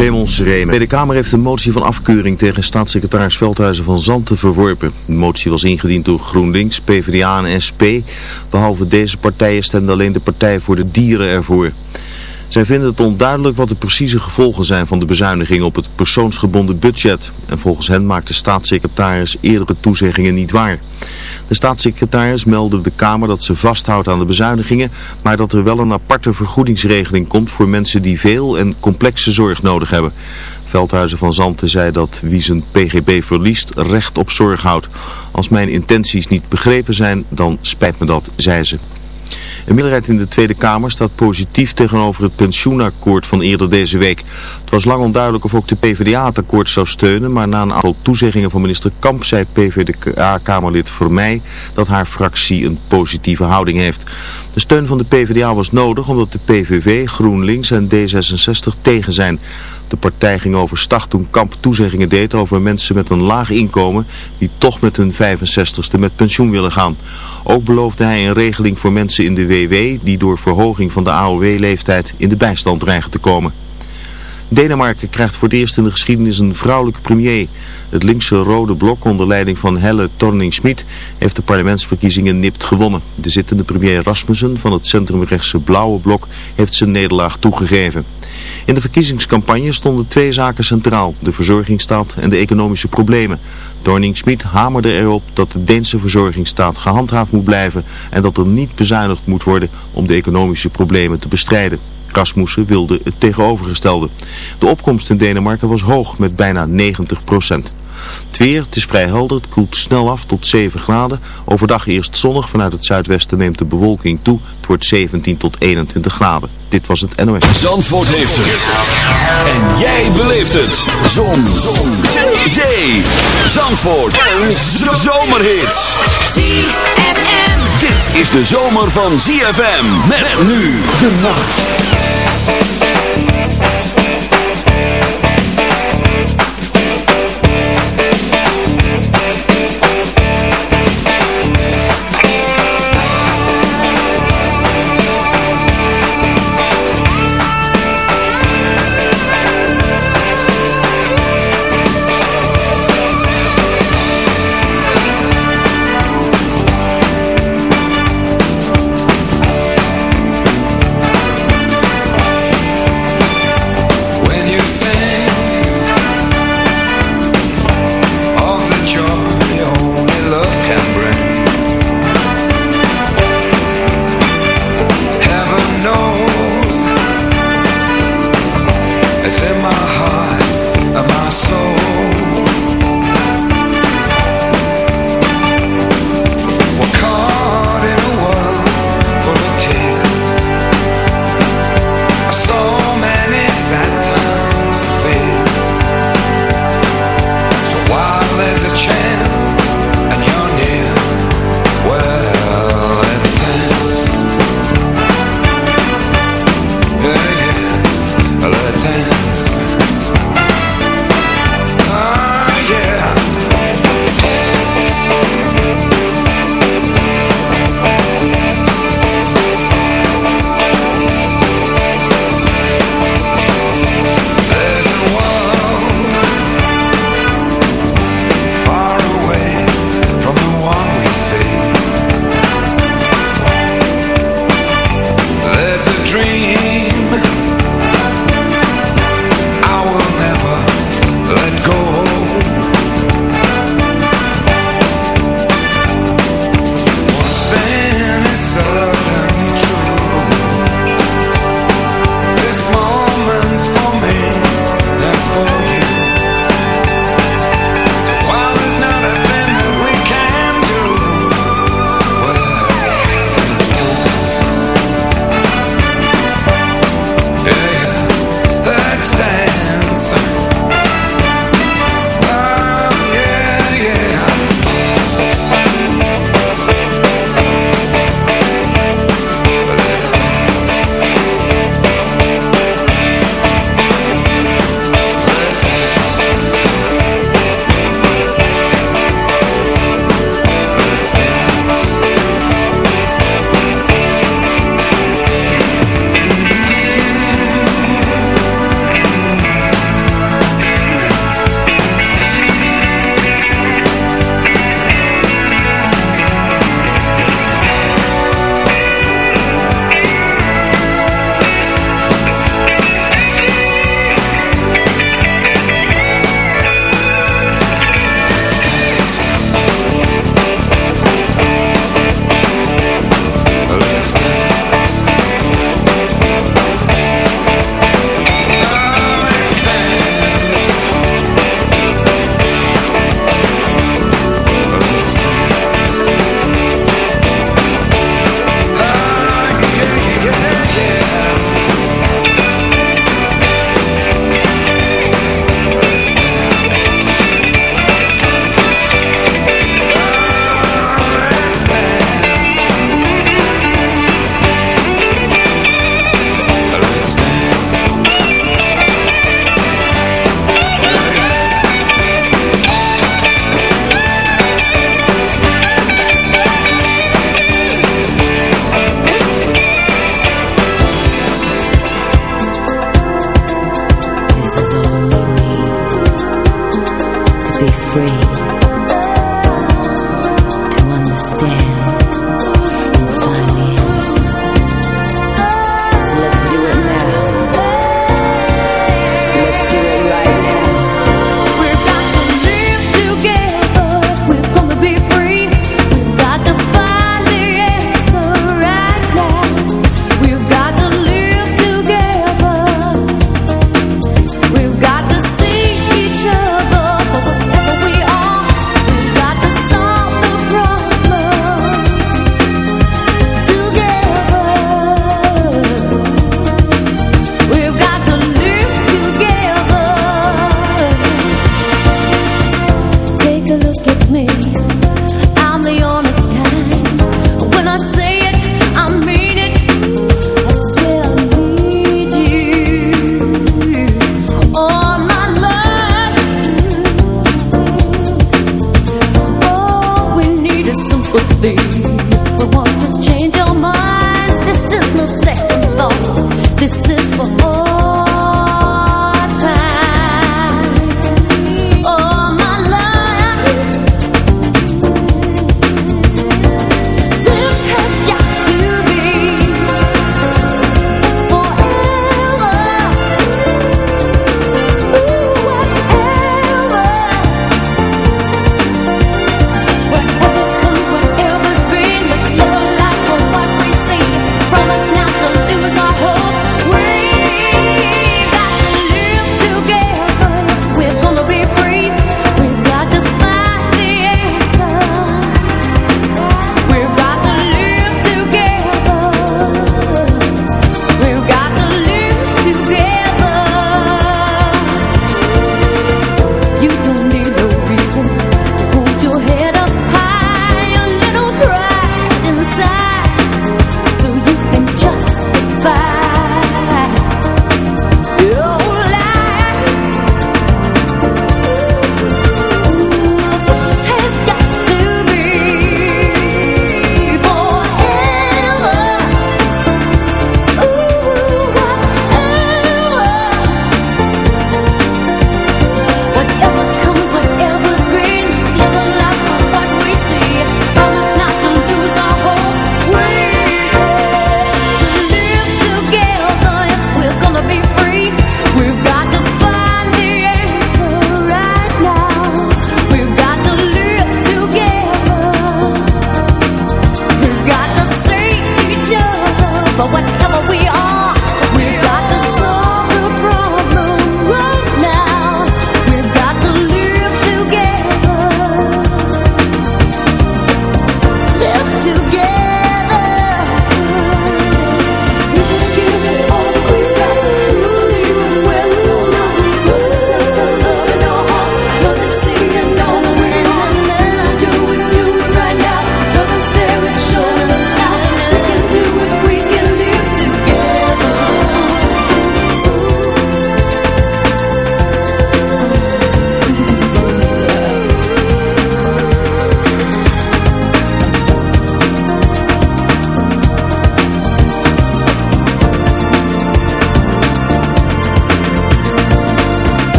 De Tweede Kamer heeft een motie van afkeuring tegen staatssecretaris Veldhuizen van Zanten verworpen. De motie was ingediend door GroenLinks, PvdA en SP. Behalve deze partijen stemde alleen de Partij voor de Dieren ervoor. Zij vinden het onduidelijk wat de precieze gevolgen zijn van de bezuiniging op het persoonsgebonden budget. En volgens hen maakt de staatssecretaris eerdere toezeggingen niet waar. De staatssecretaris meldde de Kamer dat ze vasthoudt aan de bezuinigingen, maar dat er wel een aparte vergoedingsregeling komt voor mensen die veel en complexe zorg nodig hebben. Veldhuizen van Zanten zei dat wie zijn pgb verliest recht op zorg houdt. Als mijn intenties niet begrepen zijn, dan spijt me dat, zei ze. Een meerderheid in de Tweede Kamer staat positief tegenover het pensioenakkoord van eerder deze week. Het was lang onduidelijk of ook de PvdA het akkoord zou steunen, maar na een aantal toezeggingen van minister Kamp zei PvdA-kamerlid voor mij dat haar fractie een positieve houding heeft. De steun van de PvdA was nodig omdat de PVV, GroenLinks en D66 tegen zijn. De partij ging overstag toen Kamp toezeggingen deed over mensen met een laag inkomen die toch met hun 65ste met pensioen willen gaan. Ook beloofde hij een regeling voor mensen in de WW die door verhoging van de AOW-leeftijd in de bijstand dreigen te komen. Denemarken krijgt voor het eerst in de geschiedenis een vrouwelijke premier. Het linkse rode blok onder leiding van Helle Thorning-Schmidt heeft de parlementsverkiezingen nipt gewonnen. De zittende premier Rasmussen van het centrumrechtse blauwe blok heeft zijn nederlaag toegegeven. In de verkiezingscampagne stonden twee zaken centraal, de verzorgingsstaat en de economische problemen. Thorning-Schmidt hamerde erop dat de Deense verzorgingsstaat gehandhaafd moet blijven en dat er niet bezuinigd moet worden om de economische problemen te bestrijden. Rasmussen wilde het tegenovergestelde. De opkomst in Denemarken was hoog met bijna 90 procent. Het weer, het is vrij helder, het koelt snel af tot 7 graden. Overdag eerst zonnig, vanuit het zuidwesten neemt de bewolking toe. Het wordt 17 tot 21 graden. Dit was het NOS. Zandvoort heeft het. En jij beleeft het. Zon. Zon. Zee. Zandvoort. En zomerhits. ZFM. Dit is de zomer van ZFM. Met nu de nacht.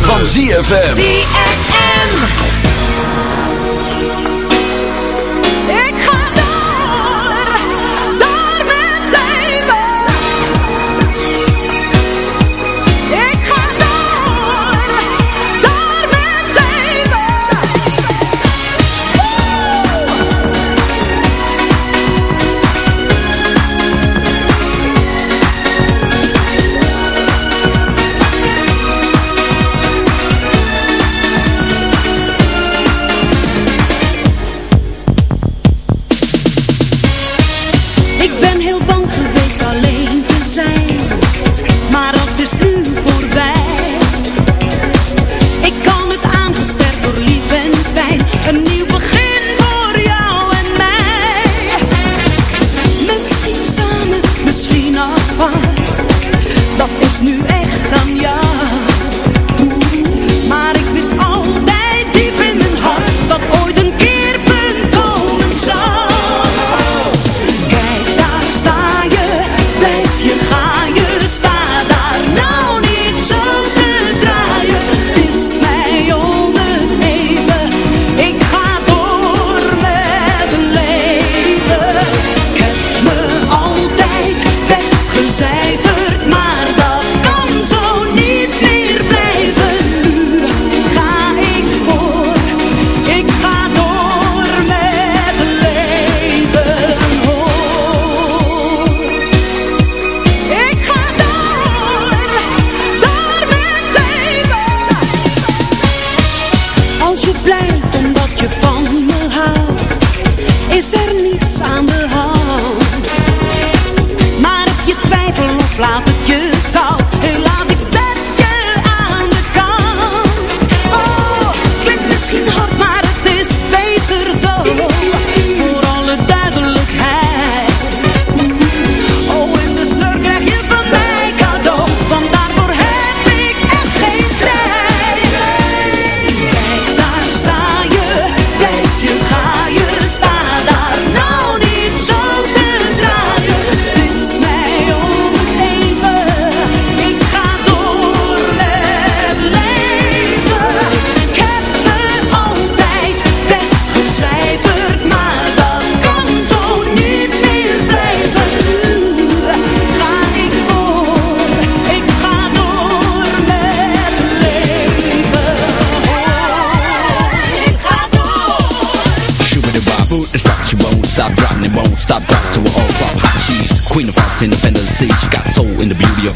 van ZFM.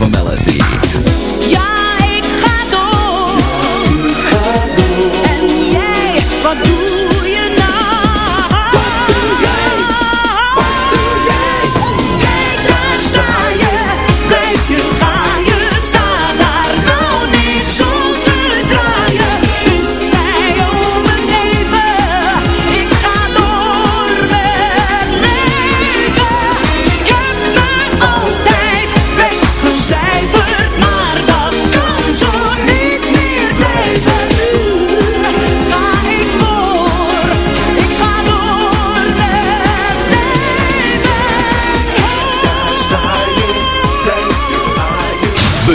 of a melody.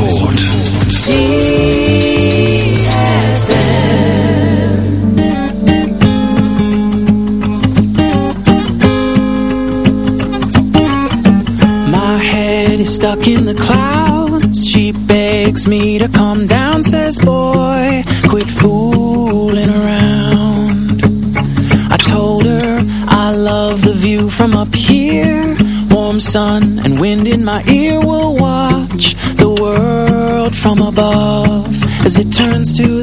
Zandvoort. Turns to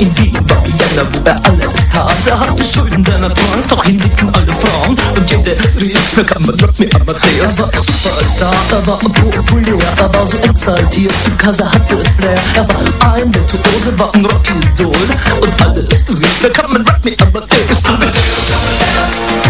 in Wien, war Vienna, wo er alles tat. Er hatte Schulden, denn er trank, doch ihn liebten alle Frauen. Und jede rief, mir kann man Rock me Amadeus. Er war Superstar, er war populär, er war so exaltiert, because er hatte Flair. Er war ein Virtuose, war ein Rockidol. Und alles rief, mir kann man Rock me Amadeus. Amadeus, Come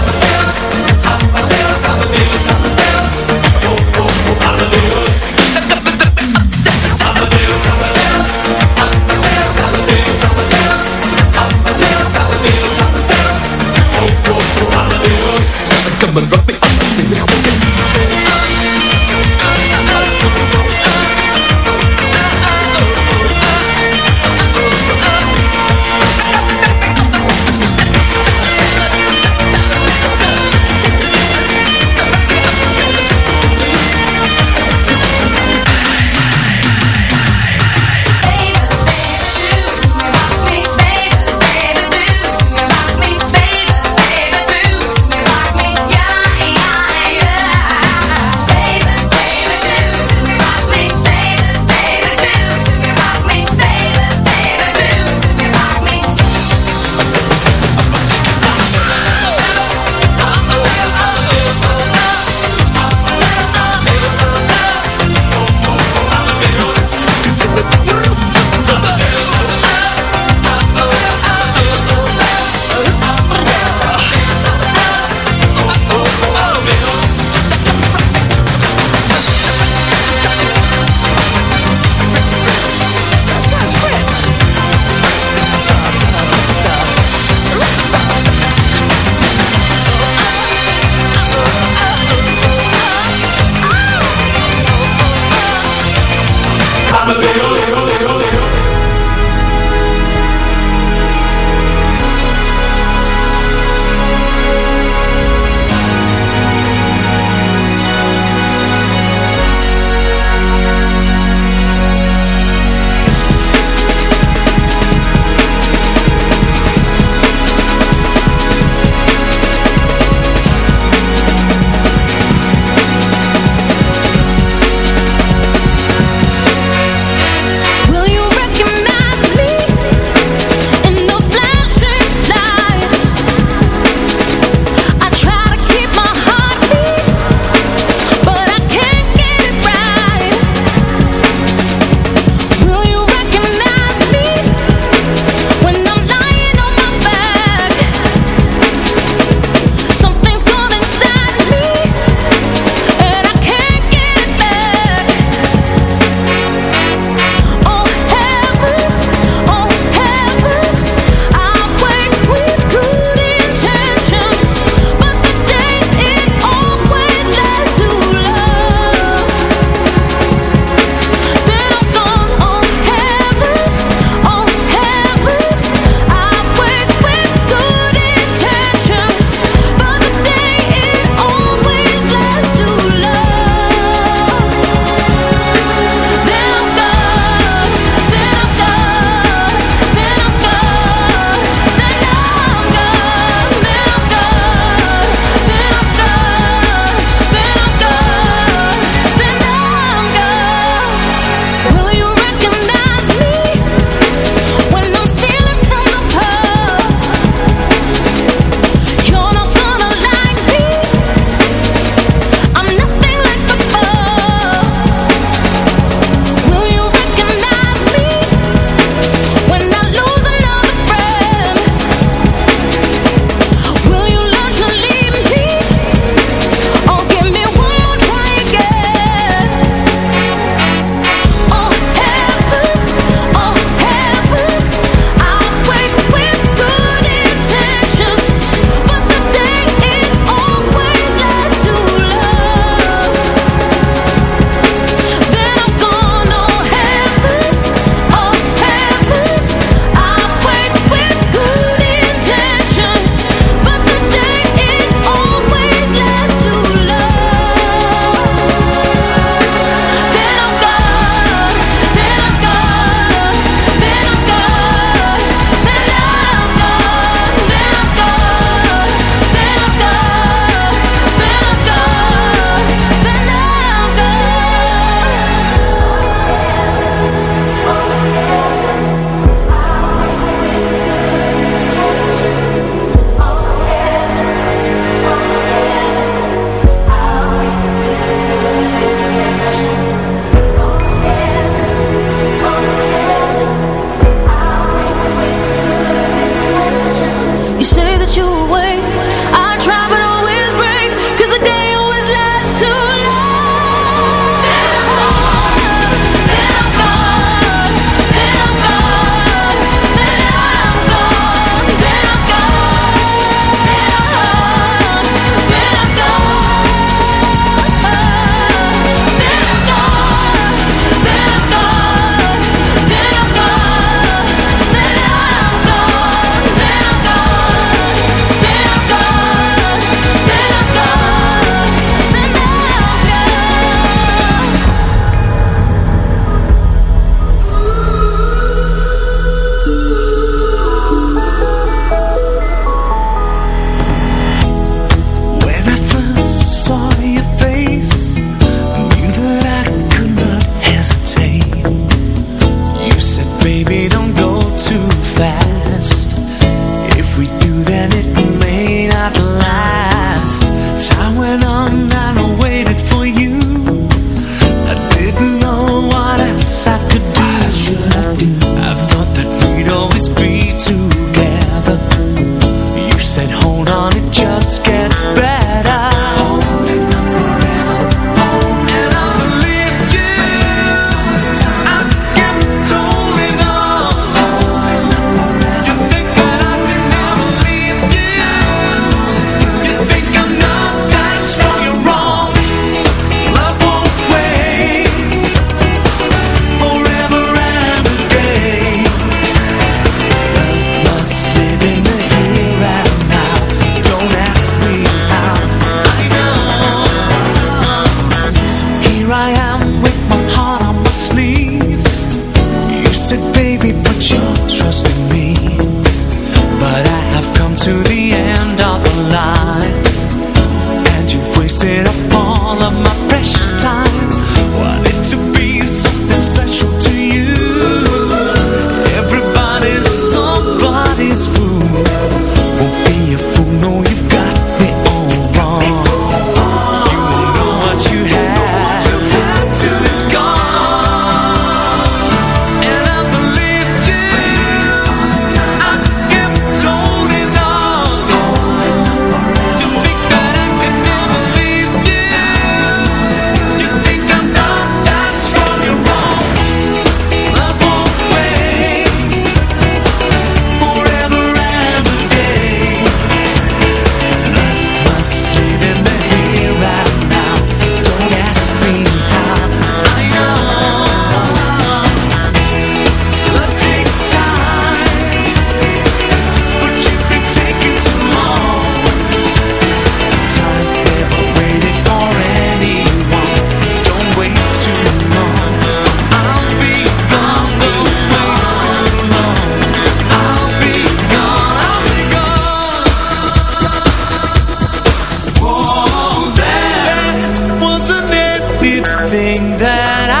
that I